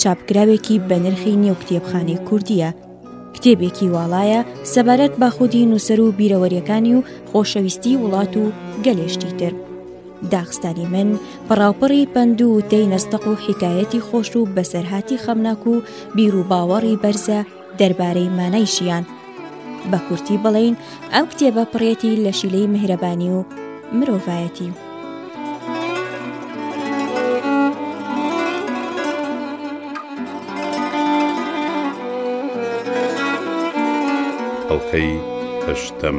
چاپکراوێکی بە نرخی نێو کتێبخانەی کوردیە کتێبێکی واڵایە سەبارەت بە خودی نووسەر و بیرەوەریەکانی و خۆشەویستی وڵات و گەلێشتی تر. داخستانی من پڕاوپڕی پەند و دەی نەستەق و حکایەتی خۆش و بەسەرهاتی خەمناک و بیر و باوەڕی بەرزە دەربارەی مانای ژیان بە کورتی بڵین ئەم کتێبە پڕێتی لە شیلەی مهرەبانی و مرۆڤایەتی. ئەڵلقەی هەشتەم.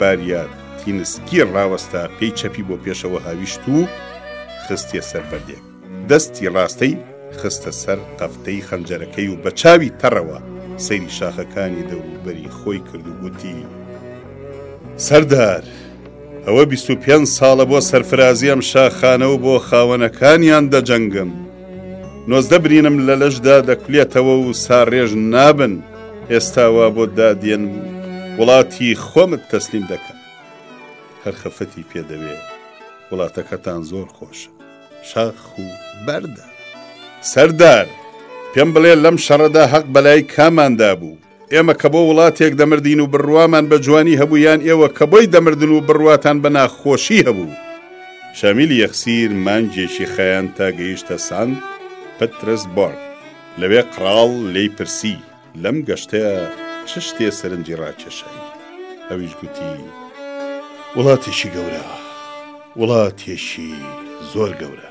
باریا تینسکی ڕاوەستا پێی چەپی بۆ پێشەوە هاویشت و خستیە سەر بەردێک دەستی ڕاستەی خستە سەر قەفتەی خەنجەرەکەی و بە چاوی تەڕەوە سەیری شاخەکانی دەوروبەری خۆی کرد و گوتی سەردار ئەوە 25 ساڵە بۆ سەرفرازی ئەم شاخانە و بۆ خاوەنەکانیان دەجەنگم نۆزدە برینم لە لەشدا دەکولێتەوە و ساڕێژ نابن ئێستاوا بۆ دادێن و وڵاتی خۆمت تەسلیم دەکەن هەر خەفەتی پێدەوێ وڵاتەکەتان زۆر خۆشە شاخ و بەردە سەردار پێم بڵێ لەم شەڕەدا هەق بەلای کاماندا بوو ئێمە کە بۆ وڵاتێک دەمردین و بڕوامان بە جوانی هەبوو یان ئێوە کە بۆی دەمردن و بڕواتان بە ناخۆشی هەبوو؟ شامیل یەخسیر مانگێکی خایاند تا گەیشتە سانت پترسبۆرگ، لەوێ قڕاڵ لێی پرسی، لەم گەشتەیا چ شتێ سەرنجی ڕاکێشای؟ ئەویش گوتی، وڵاتێکی گەورە، وڵاتێکی زۆر گەورە.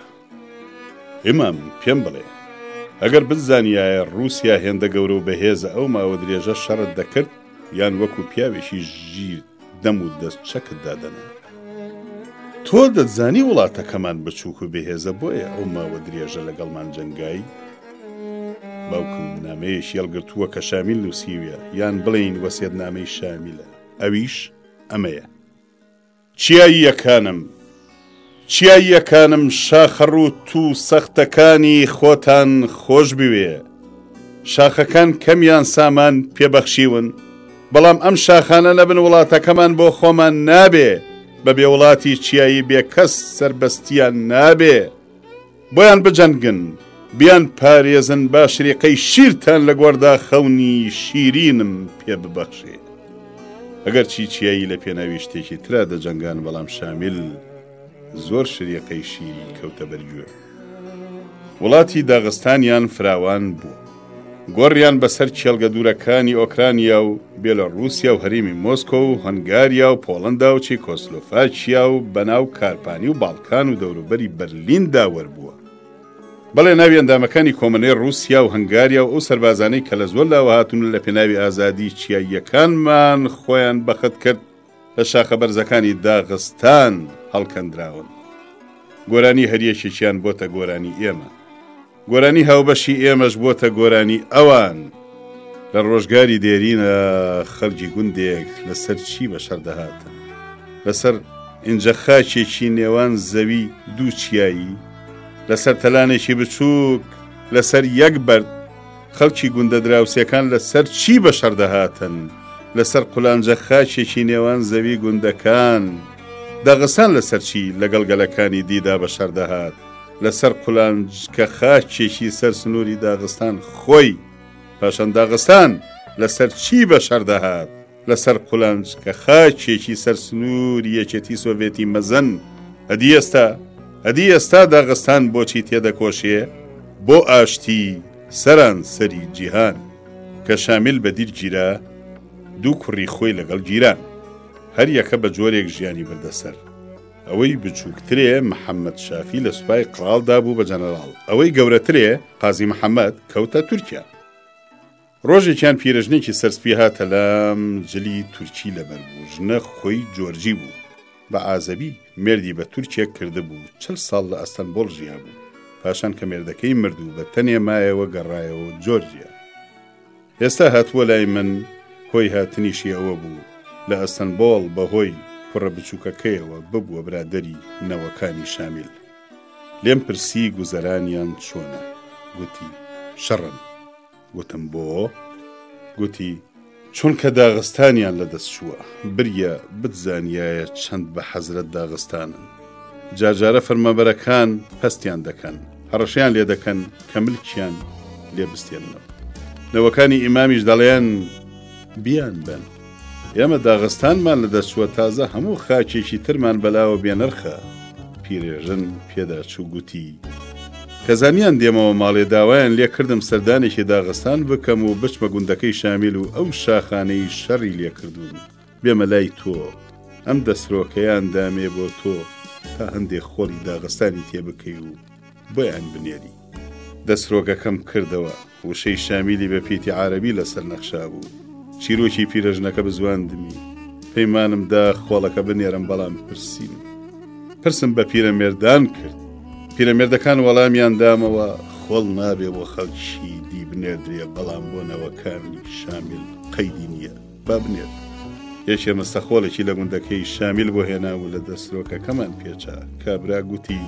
همام، پێم بڵێ، ئەگەر بتزانیایە ڕووسیا هێندە گەورە و بەهێزە ئەو ماوە درێژە شەڕت دەکرد یان وەکوو پیاوێکی ژیر دەم و دەست چەکت دادەنا؟ تۆ دەتزانی وڵاتەکەمان بچووک و بەهێزە بۆیە ئەو ماوە درێژە لەگەڵمان جەنگای؟ باوکم نامەیەشی هەڵگرتووە کە شامیل نووسیویە یان بڵێین وەسێت نامەی شامیلە ئەویش ئەمەیە. چیاییەکانم، چیاییەکانم شاخە ڕووت و سەختەکانی خۆتان خۆش بوێ. شاخەکان کەمیان سامان پێ بەخشیون، بەڵام ئەم شاخانە نەبن وڵاتەکەمان بۆ خۆمان نابێ، بەبێ وڵاتی چیایی بێکەس سەربەستیان نابێ. بۆیان بجەنگن بیان پارێزن با شریقەی شیرتان لە گۆڕدا خەونی شیرینم پێ ببەخشێ. ئەگەر چی چیایی لە پێناوی شتێکی ترا دەجەنگان بەڵام شامیل زۆر شریقەی شیری کەوتە بەرگوێ. وڵاتی داغستانیان فراوان بوو. گۆڕیان بەسەر کێڵگە دوورەکانی ئۆکرانیا و بێلۆڕووسیا و هەرێمی مۆسکۆ و هەنگاریا و پۆڵەندا و چیکۆسلۆفاکیا و بەناو کارپانی و باڵکان و دەوروبەری بەرلیندا وەربووە بەڵێ ناوی ئەندامەکانی کۆمەلەی ڕووسیا و هەنگاریا و ئەو سەربازانەی کە لە زۆر لاوە هاتون و لە پێناوی ئازادی چیاییەکانمان خۆیان بەخت کرد لە شاخە بەرزەکانی داغستان هەڵکەندراون گۆرانی هەریەکێکیان بۆتە گۆرانی ئێمە گۆرانی هاوبەشی ئێمەش بۆتە گۆرانی ئەوان لە ڕۆژگاری دێرینە خەرجی گوندێک لەسەر چی بە شەردەهاتن لەسەر ئینجە خاچێکی نێوان زەوی دوو چیایی لەسەر تەلانێکی بچووک لەسەر یەک بەرد خەڵکی گوندە دراوسێکان لەسەر چی بەشەڕ دەهاتن؟ لەسەر قولانجە خاچێکی نێوان زەوی گوندەکان. داغستان لەسەر چی لەگەڵ گەلەکانی دیدا بەشەر دەهات؟ لەسەر قولانج کە خاچێکی سەر سنووری داغستان خۆی. پاشان داغستان لەسەر چی بەشەر دەهات؟ لەسەر قولانج کە خاکێکی سەر سنووری یەکێتی سۆڤێتی مەزن، ئەدی ئێستا؟ ئەدی ئێستا داغستان بۆچی تێدەکۆشێ بۆ ئاشتی سەرانسەری جیهان؟ کە شامیل بە دیر گیرا، دوو کوڕی خۆی لەگەڵ گیران. هەر یەکە بە جۆرێک ژیانی بردە سەر. ئەوەی بچووکترێ محەممەد شافی لە سوپای قڕاڵدا بوو بە جەنەراڵ، ئەوەی گەورەترێ قازی محەممەد کەوتە تورکیا. ڕۆژێکیان پیرەژنێکی سەرسپی هاتە لام، جلی تورکی لەبەر بوو، ژنە خۆی جۆرجی بوو، بە ئازەری، مێردی بە تورکێک کردبوو، چل ساڵ لە ئەستەنبۆڵ ژیابوو، پاشان کە مێردەکەی مرد و بە تەنێ مایەوە گەڕایەوە جۆرجیا. ئێستا هاتووە لای من، هۆی هاتنیشی ئەوە بوو، لە ئەستەنبۆڵ بە هۆی کوڕە بچووکەکەیەوە ببووە برادەری نەوەکانی شامیل. لێم پرسی گوزەرانیان چۆنە؟ گوتی، شڕن. گوتم بۆ؟ گوتی، چونکە داغستانیان لە دەست چووە، بریا بتزانیایە چەند بە حەزرەت داغستانن. جارجارە فەرمانبەرەکان پەستیان دەکەن، هەڕەشەیان لێ دەکەن کە ملکیان لێ بستێننەوە. نەوەکانی ئیمامیش دەڵێن بیانبەن. ئێمە داغستانمان لەدەستچووە تازە هەموو خاکێکی ترمان بەلاوە بێنرخە پیرێژن پێداچوو گوتی کە زانیان دێمەوە ماڵێ داوایان لێ کردم سەردانێکی داغستان بکەم و بچمە گوندەکەی شامیل و ئەو شاخانەی شەڕی لێکردوون بێمە لای تۆ ئەم دەسرۆکەیان دامێ بۆ تۆ تا هەندێک خۆڵی داغستانی تێبکەی و بۆیان بنێری دەسرۆگەکەم کردەوە وشەی شامیلی بە پیتی عارەبی لەسەر نەخشابوو. چیرۆکی پیرەژنەکە بزواندمی. پەیمانم دا خۆڵەکە بنێرم بەڵام پرسیم. پرسم بە پیرەمێردان کرد. پیرەمێردەکان وەڵامیان دامەوە خۆڵ نابێ بۆ خەڵکی دی بنێردرێ بەڵام بۆ نەوەکانی شامیل قەیدی نییە. بابنێت یەکێ مستەخۆڵێکی لە گوندەکەی شامیل بۆ هێنا و لە دەسترۆکەکەمان پێچا کابرا گوتی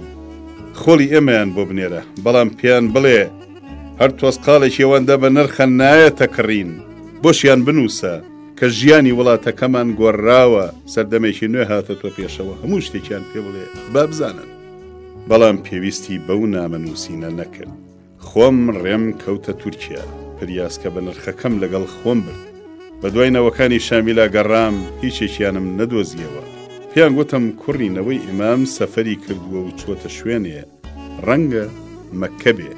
خۆڵی ئێمەیان بۆ بنێرە بەڵام پێیان بڵێ هەر تۆزقالێکی ئەوەندە بە نرخە نایەتە کڕین بۆشیان بنووسە کە ژیانی وڵاتەکەمان گۆڕراوە سەردەمێکی نوێ هاتە تۆ پێشەوە هەموو شتێکیان پێ بڵێ بابزانن بەڵام پێویستی بەو نامە نووسینە نەکرد خۆم ڕێم کەوتە تورکیا پریاسکە بە نرخەکەم لەگەڵ خۆم برد بە دوای نەوەکانی شامیلا گەڕام هیچێکیانم نەدۆزیەوە پێیان گوتم کوڕی نەوەی ئیمام سەفەری کردووە و چۆتە شوێنێ ڕەنگە مەککە بێ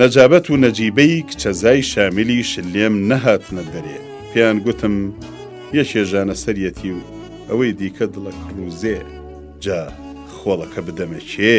نەجابەت و نەجیبەی کچە زای شامیلیش لێم نەهاتنە دەرێ پێیان گوتم یەکێ ژانە سەریەتی و ئەوەی دیکە دڵە کڕوزێ جا خۆڵەکە بدەمە کێ؟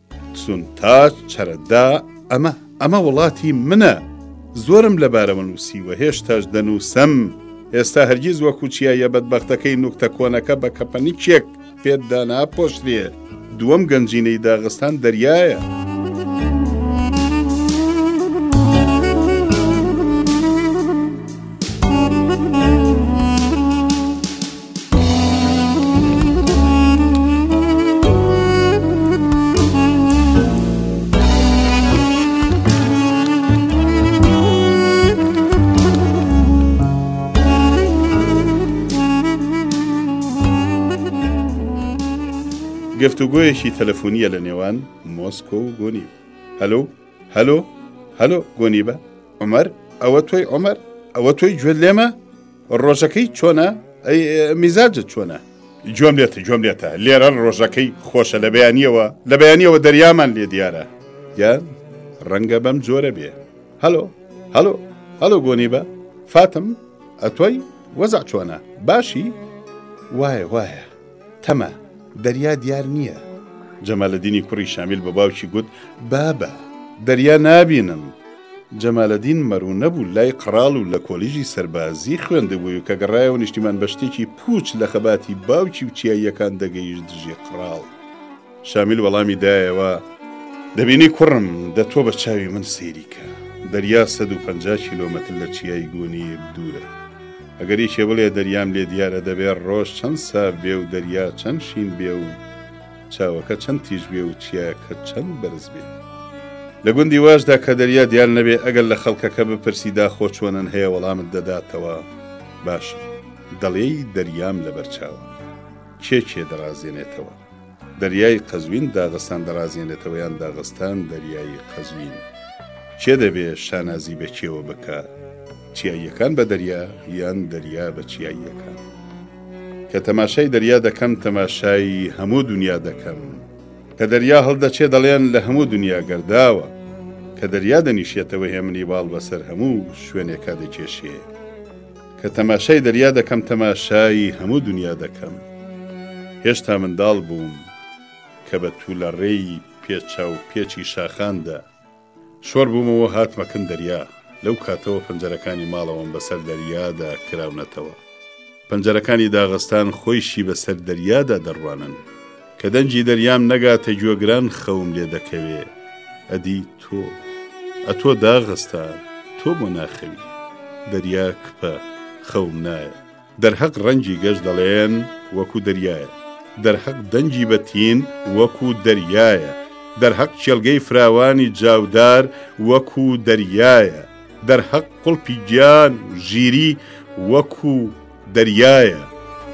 سونتاج چەرەدا، ئەمە، ئەمە وڵاتی منە. زۆرم لەبارەوە نووسیوە، هێشتاش دەنووسم. ئێستا هەرگیز وەکو چیاییە بەدبەختەکەی نوکتە کۆنەکە بە کەپەنکێک پێت داناپۆشرێ. دووەم گەنجینەی داغستان دەریایە. گفتوگۆیەکی تەلەفۆنیە لە نێوان مۆسکۆ و گۆنی هەلو هەلو هەلو گۆنی بە عمر ئەوە تۆی عمر ئەوە تۆی گوێت لێمە ڕۆژەکەی چۆنە میزاجت چۆنە جۆم لێتە جۆم لێتە لێرە ڕۆژەکەی خۆشە لە بەیانیەوە لە بەیانیەوە دەریامان لێ دیارە یا ڕەنگە بەم جۆرە بێ هەلو هەلو هەلو گۆنی بە فاتم ئەتۆی وەزع چۆنە باشی وایە وایە تەمە، دەریا دیار نییە. جەمالەدینی کوڕی شامیل بە باوکی گوت، بابە! دەریا نابینم. جەمالەدین مەروونە بوو، لای قەڕاڵ و لە کۆلیژی سەربازی خوێندبووی و کە گەڕایەوە نیشتیمان بە شتێکی پووچ لە خەباتی باوکی و چیاییەکان دەگەیشت دژی قەڕاڵ. شامیل وەڵامی دایەوە، دەبینی کوڕم، دە تۆ بە چاوی من سەیری کە، دەریا سەد و پەنجا کیلۆمەتر لە چیای گونیر دوورە. ئەگەر یەکێ بڵێ دەریام لێ دیارە دەبێ ڕۆژ چەند سارد بێ و دەریا چەند شین بێ و چاوەکە چەند تیژ بێ و چیاکە چەند بەرز بێ. لە گوندی واشدا کە دەریا دیار نەبێ ئەگەر لە خەڵکەکە بپرسی داخۆ چۆنن هەیە وەڵامت دەداتەوە، باشە، دەڵێی دەریام لەبەر چاوە. کێ کێ دەڕازێنێتەوە؟ دەریای قەزوین داغستان دەڕازێنێتەوە یان داغستان دەریایی قەزوین کێ دەبێ شانازی بە کێوە بکە چیاییەکان بە دەریا یان دەریا بە چیاییەکان کە تەماشای دەریا دەکەم تەماشایی هەموو دنیا دەکەم کە دەریا هەڵدەچێ دەڵێن لە هەموو دنیا گەرداوە کە دەریا دەنیشێتەوە هێمنی باڵ بەسەر هەموو شوێنێکا دەکێشێ کە تەماشای دەریا دەکەم تەماشایی هەموو دنیا دەکەم هێشتا منداڵ بووم کە بە توولە ڕێی پێچا و پێچی شاخاندا شۆڕ بوومەوە هاتمەکن دەریا لەو کاتەوە پەنجەرەکانی ماڵەوەم بەسەر دەریادا کراونەتەوە پەنجەرەکانی داغستان خۆیشی بەسەر دەریادا دەڕوانن. کە دەنگی دەریام نەگاتە گوێگران خەوم لێ دەکەوێ ئەدی تۆ ئەتۆ داغستان تۆ بۆ ناخەوی دەریا کپە خەوم نایە دەرهەق ڕەنگی گەش دەڵێن وەکو دەریایە دەرهەق دەنگی بە تین وەکو دەریایە دەرهەق کێلگەی فراوانی جاودار وەکو دەریایە دەرهەق قوڵپی گیان و ژیری وەکو دەریایە،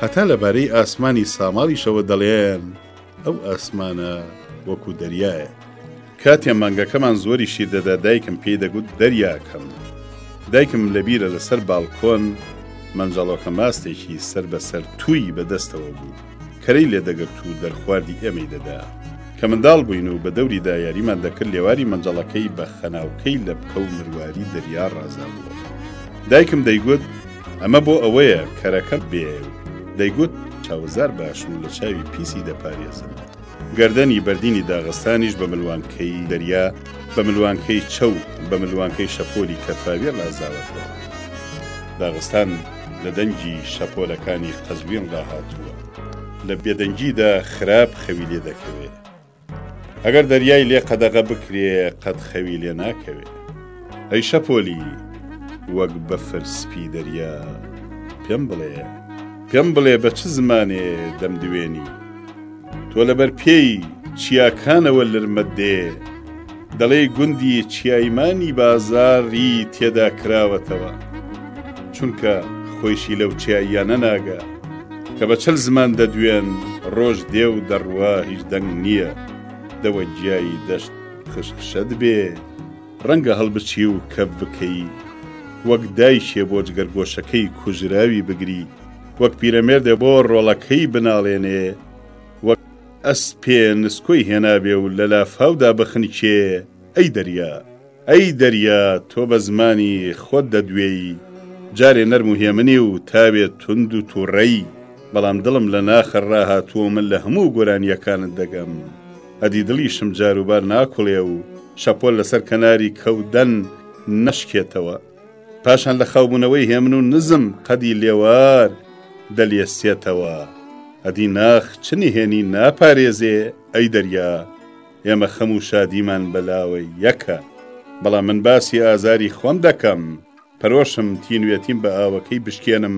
هەتا لەبارەی ئاسمانی ساماڵیشەوە دەڵێن ئەو ئاسمانە وەکو دەریایە. کاتێ مانگەکەمان زۆری شیر دەدا دایکم پێی دەگوت دەریاکەم. دایکم لەبیرە لەسەر باڵکۆن مەنجەڵۆکە ماستێکی سەر بە سەر تووی بە دەستەوە بوو. کەرەی لێ دەگرت و دەرخواردی ئێمەی دەدا. کە منداڵ بووین و بە دەوریدا یاریمان دەکرد لێواری مەنجەڵەکەی بە خەناوکەی لەپکە و مرواری دەریا ڕازابووە. دایکم دەیگوت ئەمە بۆ ئەوەیە کەرەکە بێ و دەیگوت چاوەزار باشن و لە چاوی پیسی دەپارێزن. گەردەنی بەردینی داغستانیش بە ملوانکەی دەریا، بە ملوانکەی چەو، بە ملوانکەی شەپۆلی کەرفاویە ڕازاوەتەوە. داغستان لە دەنگی شەپۆلەکانی قەزوین ڕاهاتووە. لە بێدەنگیدا خراپ خەوی لێ دەکەوێ. ئەگەر دەریای لێ قەدەغە بکرێ قەت خەوی لێ ناکەوێ. ئەی شەپۆلی وەک بەفر سپی دەریا، پێم بڵێ، پێم بڵێ بە چ زمانێ دەمدوێنی؟ تۆ لەبەر پێی چیاکانەوە لرمت دێ دەڵێی گوندی چیایمانی بازار ی تێدا کراوەتەوە چونکە خۆیشی لەو چیاییانە ناگا کە بە چل زمان دەدوێن ڕۆژ دێ و دەڕوا هیچ دەنگ نییە دەوە گیایی دەشت خشخشت بێ ڕەنگە هەڵبچی و کەف بکەی وەک دایکێ بۆ جگەرگۆشەکەی کوژراوی بگری وەک پیرەمێردێ بۆ ڕۆڵەکەی بناڵێنێ، وەک ئەسپێ نسکۆی هێنابێ و لە لافاودا بخنکێ، ئەی دەریا! ئەی دەریا! تۆ بە زمانی خۆت دەدوێی، جارێ نەرم و هێمنی و تاوێ توند و تووڕەی، بەڵام دڵم لە ناخت ڕاهاتووە و من لە هەموو گۆرانییەکانت دەگەم. ئەدی دڵیشم جاروبار ناکوڵێ و شەپۆل لەسەر کەناری کەو دەن نەشکێتەوە. پاشان لە خاوبوونەوەی هێمن و نزم قەدی لێوار دەلێسێتەوە ئەدی ناخ چ نهێنی ناپارێزێ ئەی دەریا ئێمە خەم و شادیمان بەلاوە یەکە بەڵام من باسی ئازاری خۆم دەکەم پەرۆشم تینوێتیم بە ئاوەکەی بشکێنم